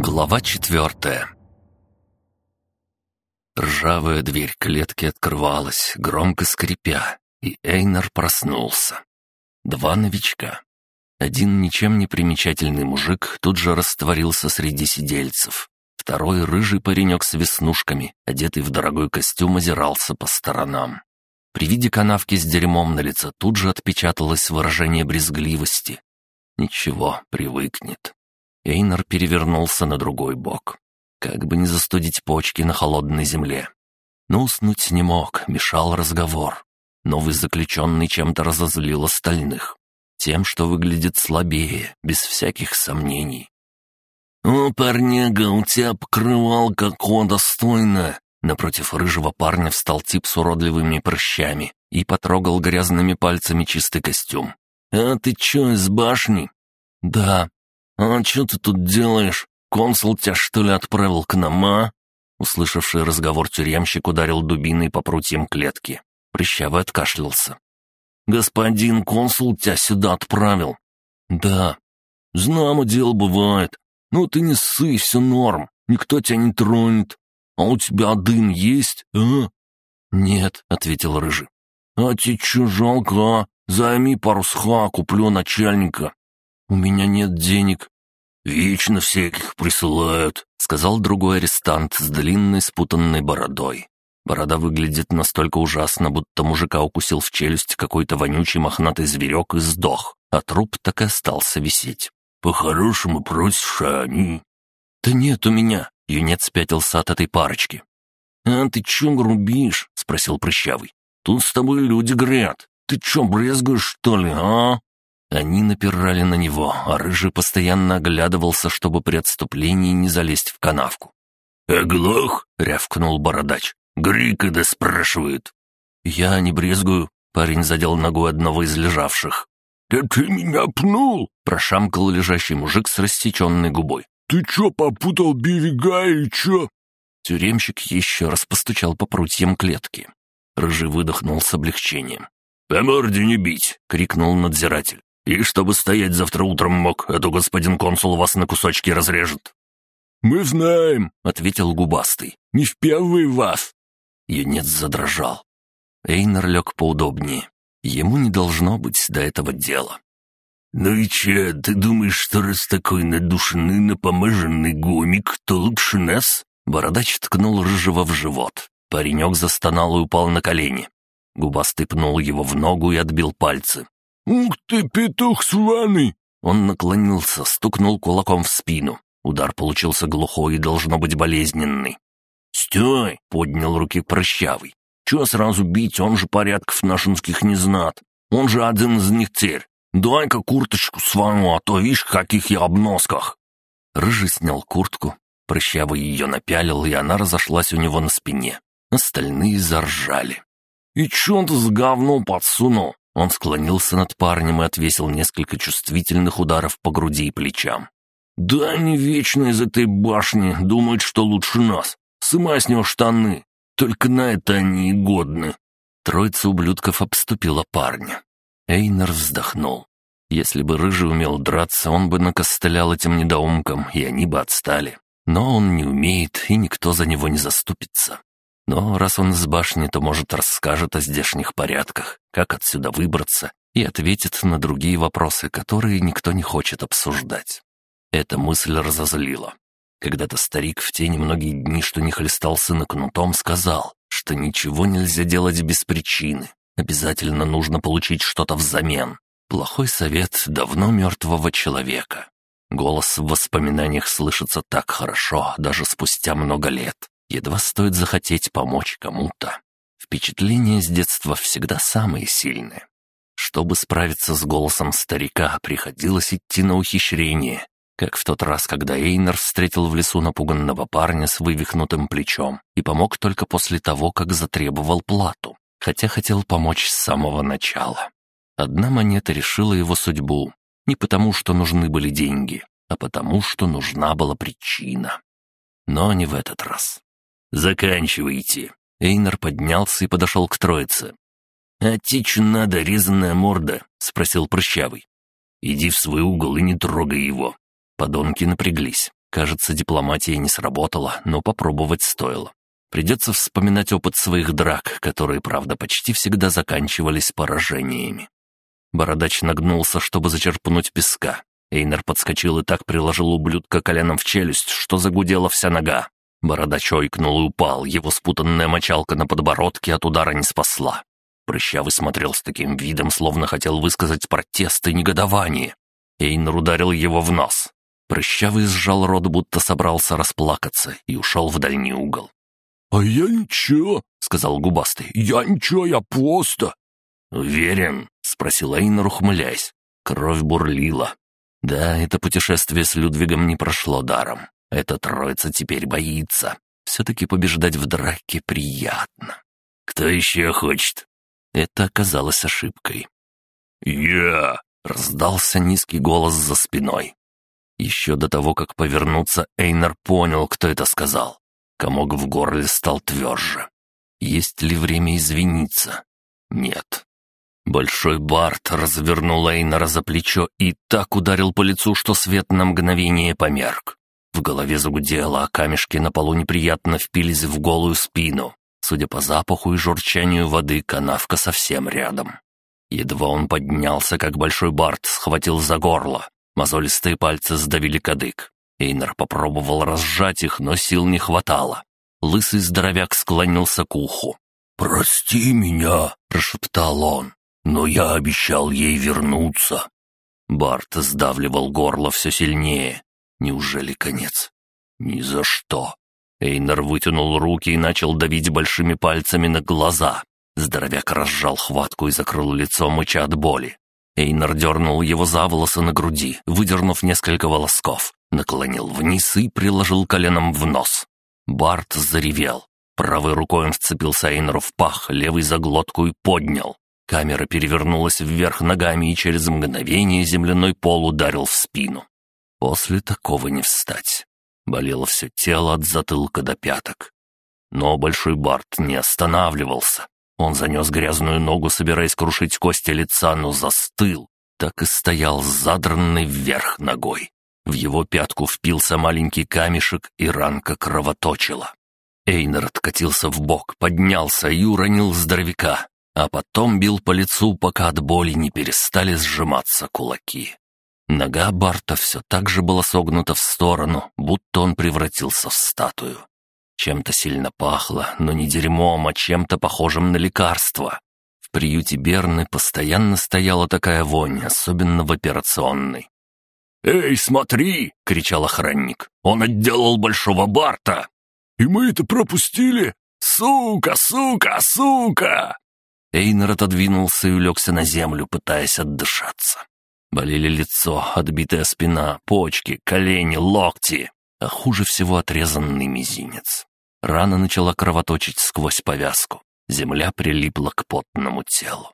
Глава четвертая Ржавая дверь клетки открывалась, громко скрипя, и Эйнар проснулся. Два новичка. Один ничем не примечательный мужик тут же растворился среди сидельцев. Второй рыжий паренек с веснушками, одетый в дорогой костюм, озирался по сторонам. При виде канавки с дерьмом на лице тут же отпечаталось выражение брезгливости. Ничего, привыкнет. Эйнар перевернулся на другой бок. Как бы не застудить почки на холодной земле. Но уснуть не мог, мешал разговор. Новый заключенный чем-то разозлил остальных. Тем, что выглядит слабее, без всяких сомнений. «О, парняга, у тебя покрывал какого достойно!» Напротив рыжего парня встал тип с уродливыми прыщами и потрогал грязными пальцами чистый костюм. «А ты чё, из башни?» «Да». «А чё ты тут делаешь? Консул тебя, что ли, отправил к нам, а?» Услышавший разговор тюремщик ударил дубиной по прутьям клетки. Прыщавый откашлялся. «Господин консул тебя сюда отправил?» «Да». «Знамо дело бывает. Ну ты не ссы, все норм. Никто тебя не тронет. А у тебя дым есть, а?» «Нет», — ответил Рыжий. «А тебе чё жалко, а? Займи пару сха, куплю начальника». «У меня нет денег». «Вечно всяких присылают», — сказал другой арестант с длинной спутанной бородой. Борода выглядит настолько ужасно, будто мужика укусил в челюсть какой-то вонючий мохнатый зверек и сдох, а труп так и остался висеть. «По-хорошему просишь, а они...» «Да нет у меня», — юнец спятился от этой парочки. «А ты чё грубишь?» — спросил Прыщавый. «Тут с тобой люди грят. Ты чё, брезгуешь, что ли, а?» Они напирали на него, а Рыжий постоянно оглядывался, чтобы при отступлении не залезть в канавку. «Оглох!» — рявкнул бородач. «Гри, когда спрашивают». «Я не брезгую», — парень задел ногой одного из лежавших. «Да ты меня пнул!» — прошамкал лежащий мужик с рассеченной губой. «Ты чё, попутал берега или чё?» Тюремщик еще раз постучал по прутьям клетки. Рыжий выдохнул с облегчением. «По морде не бить!» — крикнул надзиратель. «И чтобы стоять завтра утром мог, а то господин консул вас на кусочки разрежет». «Мы знаем», — ответил губастый. «Не в первый вас». Юнец задрожал. Эйнер лег поудобнее. Ему не должно быть до этого дела. «Ну и че, ты думаешь, что раз такой надушенный, напомаженный гомик, то лучше нас?» Бородач ткнул рыжего в живот. Паренек застонал и упал на колени. Губастый пнул его в ногу и отбил пальцы. «Ух ты, петух сваный!» Он наклонился, стукнул кулаком в спину. Удар получился глухой и должно быть болезненный. «Стой!» — поднял руки прощавый. «Чего сразу бить? Он же порядков нашинских не знат. Он же один из них терь. Дай-ка курточку свою, а то видишь, каких я обносках!» Рыжий снял куртку, прыщавый ее напялил, и она разошлась у него на спине. Остальные заржали. «И чё ты с говном подсунул?» Он склонился над парнем и отвесил несколько чувствительных ударов по груди и плечам. «Да они вечно из этой башни думают, что лучше нас. Сымай с него штаны. Только на это они и годны». Троица ублюдков обступила парня. Эйнер вздохнул. Если бы Рыжий умел драться, он бы накостылял этим недоумкам, и они бы отстали. Но он не умеет, и никто за него не заступится. Но раз он из башни, то, может, расскажет о здешних порядках, как отсюда выбраться, и ответит на другие вопросы, которые никто не хочет обсуждать. Эта мысль разозлила. Когда-то старик в те немногие дни, что не хлестал сына кнутом, сказал, что ничего нельзя делать без причины. Обязательно нужно получить что-то взамен. Плохой совет давно мертвого человека. Голос в воспоминаниях слышится так хорошо, даже спустя много лет. Едва стоит захотеть помочь кому-то. Впечатления с детства всегда самые сильные. Чтобы справиться с голосом старика, приходилось идти на ухищрение, как в тот раз, когда Эйнер встретил в лесу напуганного парня с вывихнутым плечом и помог только после того, как затребовал плату, хотя хотел помочь с самого начала. Одна монета решила его судьбу, не потому, что нужны были деньги, а потому, что нужна была причина. Но не в этот раз. «Заканчивайте!» Эйнер поднялся и подошел к троице. «А тичу надо, резаная морда?» — спросил Прыщавый. «Иди в свой угол и не трогай его». Подонки напряглись. Кажется, дипломатия не сработала, но попробовать стоило. Придется вспоминать опыт своих драк, которые, правда, почти всегда заканчивались поражениями. Бородач нагнулся, чтобы зачерпнуть песка. Эйнер подскочил и так приложил ублюдка коленом в челюсть, что загудела вся нога. Бородач ойкнул и упал, его спутанная мочалка на подбородке от удара не спасла. Прыщавый смотрел с таким видом, словно хотел высказать протест и негодование. Эйнер ударил его в нос. Прыщавый сжал рот, будто собрался расплакаться, и ушел в дальний угол. «А я ничего», — сказал губастый. «Я ничего, я просто...» «Уверен?» — спросил Эйнер, ухмыляясь. Кровь бурлила. Да, это путешествие с Людвигом не прошло даром. Эта троица теперь боится. Все-таки побеждать в драке приятно. «Кто еще хочет?» Это оказалось ошибкой. «Я!» — раздался низкий голос за спиной. Еще до того, как повернуться, Эйнер понял, кто это сказал. Комок в горле стал тверже. Есть ли время извиниться? Нет. Большой Барт развернул Эйнера за плечо и так ударил по лицу, что свет на мгновение померк. В голове загудело, а камешки на полу неприятно впились в голую спину. Судя по запаху и журчанию воды, канавка совсем рядом. Едва он поднялся, как Большой Барт схватил за горло. Мозолистые пальцы сдавили кадык. Эйнер попробовал разжать их, но сил не хватало. Лысый здоровяк склонился к уху. «Прости меня», — прошептал он, — «но я обещал ей вернуться». Барт сдавливал горло все сильнее. Неужели конец? Ни за что. Эйнер вытянул руки и начал давить большими пальцами на глаза. Здоровяк разжал хватку и закрыл лицо, мыча от боли. Эйнер дернул его за волосы на груди, выдернув несколько волосков, наклонил вниз и приложил коленом в нос. Барт заревел. Правой рукой он вцепился Эйнеру в пах, левый за глотку и поднял. Камера перевернулась вверх ногами, и через мгновение земляной пол ударил в спину. После такого не встать. Болело все тело от затылка до пяток. Но Большой Барт не останавливался. Он занес грязную ногу, собираясь крушить кости лица, но застыл. Так и стоял с задранной вверх ногой. В его пятку впился маленький камешек, и ранка кровоточила. Эйнер откатился в бок, поднялся и уронил здоровяка, а потом бил по лицу, пока от боли не перестали сжиматься кулаки. Нога Барта все так же была согнута в сторону, будто он превратился в статую. Чем-то сильно пахло, но не дерьмом, а чем-то похожим на лекарство. В приюте Берны постоянно стояла такая вонь, особенно в операционной. «Эй, смотри!» — кричал охранник. «Он отделал Большого Барта!» «И мы это пропустили! Сука, сука, сука!» Эйнер отодвинулся и улегся на землю, пытаясь отдышаться. Болели лицо, отбитая спина, почки, колени, локти, а хуже всего отрезанный мизинец. Рана начала кровоточить сквозь повязку. Земля прилипла к потному телу.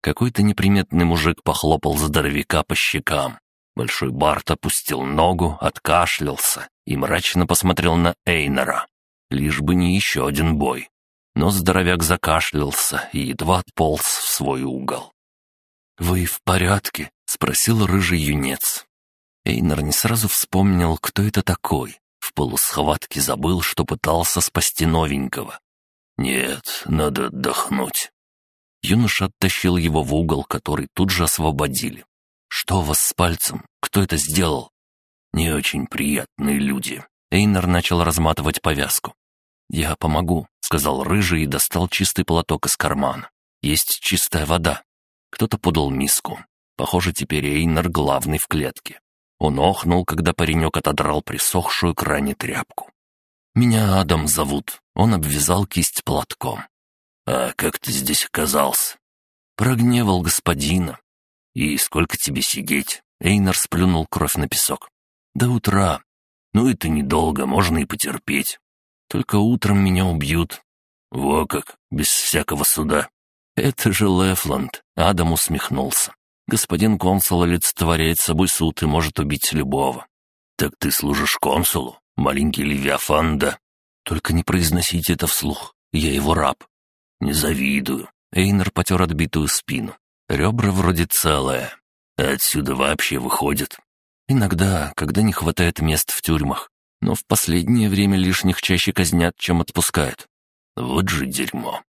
Какой-то неприметный мужик похлопал здоровяка по щекам. Большой Барт опустил ногу, откашлялся и мрачно посмотрел на Эйнера. Лишь бы не еще один бой. Но здоровяк закашлялся и едва отполз в свой угол. «Вы в порядке?» — спросил рыжий юнец. Эйнер не сразу вспомнил, кто это такой. В полусхватке забыл, что пытался спасти новенького. «Нет, надо отдохнуть». Юноша оттащил его в угол, который тут же освободили. «Что у вас с пальцем? Кто это сделал?» «Не очень приятные люди». Эйнер начал разматывать повязку. «Я помогу», — сказал Рыжий и достал чистый платок из кармана. «Есть чистая вода». Кто-то подал миску. Похоже, теперь Эйнер главный в клетке. Он охнул, когда паренек отодрал присохшую к ране тряпку. «Меня Адам зовут». Он обвязал кисть платком. «А как ты здесь оказался?» «Прогневал господина». «И сколько тебе сидеть?» Эйнер сплюнул кровь на песок. «До утра. Ну, это недолго, можно и потерпеть. Только утром меня убьют». «Во как, без всякого суда». «Это же Лефланд», — Адам усмехнулся. «Господин консул олицетворяет собой суд и может убить любого». «Так ты служишь консулу, маленький Левиафан, да?» «Только не произносите это вслух, я его раб». «Не завидую». Эйнер потер отбитую спину. Ребра вроде целые. Отсюда вообще выходят. Иногда, когда не хватает мест в тюрьмах. Но в последнее время лишних чаще казнят, чем отпускают. Вот же дерьмо.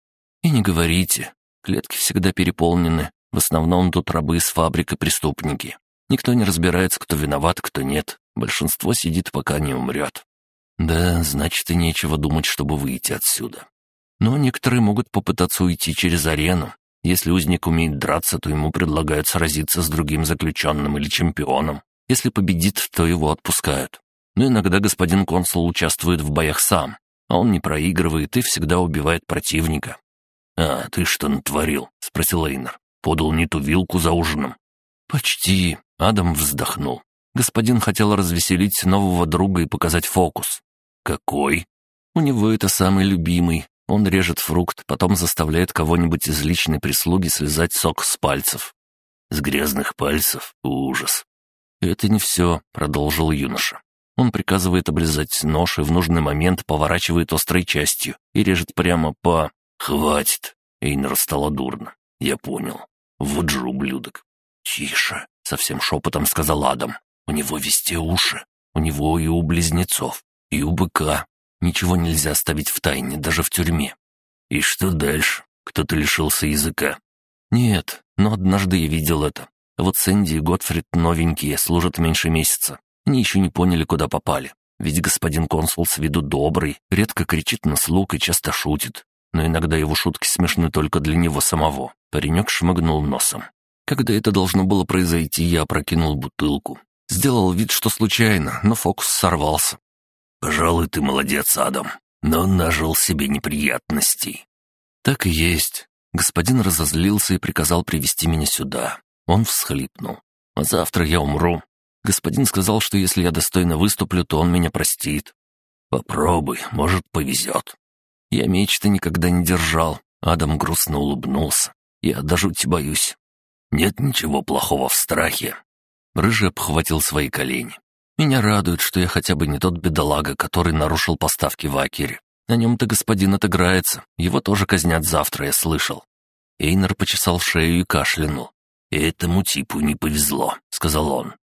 И не говорите. Клетки всегда переполнены. В основном тут рабы из фабрик преступники. Никто не разбирается, кто виноват, кто нет. Большинство сидит, пока не умрет. Да, значит, и нечего думать, чтобы выйти отсюда. Но некоторые могут попытаться уйти через арену. Если узник умеет драться, то ему предлагают сразиться с другим заключенным или чемпионом. Если победит, то его отпускают. Но иногда господин консул участвует в боях сам, а он не проигрывает и всегда убивает противника. «А, ты что натворил?» — спросил Эйнер. «Подал не ту вилку за ужином». «Почти», — Адам вздохнул. Господин хотел развеселить нового друга и показать фокус. «Какой?» «У него это самый любимый. Он режет фрукт, потом заставляет кого-нибудь из личной прислуги слезать сок с пальцев». «С грязных пальцев? Ужас!» «Это не все», — продолжил юноша. Он приказывает облизать нож и в нужный момент поворачивает острой частью и режет прямо по... «Хватит!» — Эйнер стало дурно. «Я понял. Вот же ублюдок!» «Тише!» — совсем шепотом сказал Адам. «У него везде уши. У него и у близнецов, и у быка. Ничего нельзя оставить в тайне, даже в тюрьме». «И что дальше? Кто-то лишился языка?» «Нет, но однажды я видел это. Вот Сэнди и Готфрид новенькие, служат меньше месяца. Они еще не поняли, куда попали. Ведь господин консул с виду добрый, редко кричит на слуг и часто шутит. Но иногда его шутки смешны только для него самого. Паренек шмыгнул носом. Когда это должно было произойти, я опрокинул бутылку. Сделал вид, что случайно, но фокус сорвался. «Пожалуй, ты молодец, Адам, но нажил себе неприятностей». «Так и есть. Господин разозлился и приказал привести меня сюда. Он всхлипнул. «А завтра я умру. Господин сказал, что если я достойно выступлю, то он меня простит». «Попробуй, может, повезет». Я меч-то никогда не держал. Адам грустно улыбнулся. «Я даже жути боюсь». «Нет ничего плохого в страхе». Рыжий обхватил свои колени. «Меня радует, что я хотя бы не тот бедолага, который нарушил поставки в Акере. На нем-то господин отыграется. Его тоже казнят завтра, я слышал». Эйнер почесал шею и кашлянул. «Этому типу не повезло», — сказал он.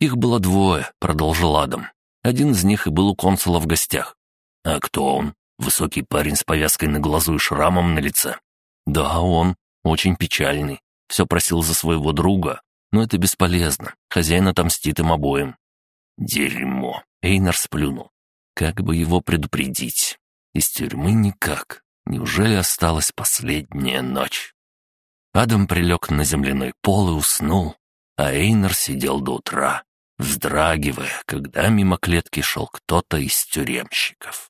«Их было двое», — продолжил Адам. «Один из них и был у консула в гостях». «А кто он? Высокий парень с повязкой на глазу и шрамом на лице?» «Да, он. Очень печальный. Все просил за своего друга. Но это бесполезно. Хозяин отомстит им обоим». «Дерьмо!» — Эйнар сплюнул. «Как бы его предупредить? Из тюрьмы никак. Неужели осталась последняя ночь?» Адам прилег на земляной пол и уснул, а Эйнер сидел до утра, вздрагивая, когда мимо клетки шел кто-то из тюремщиков.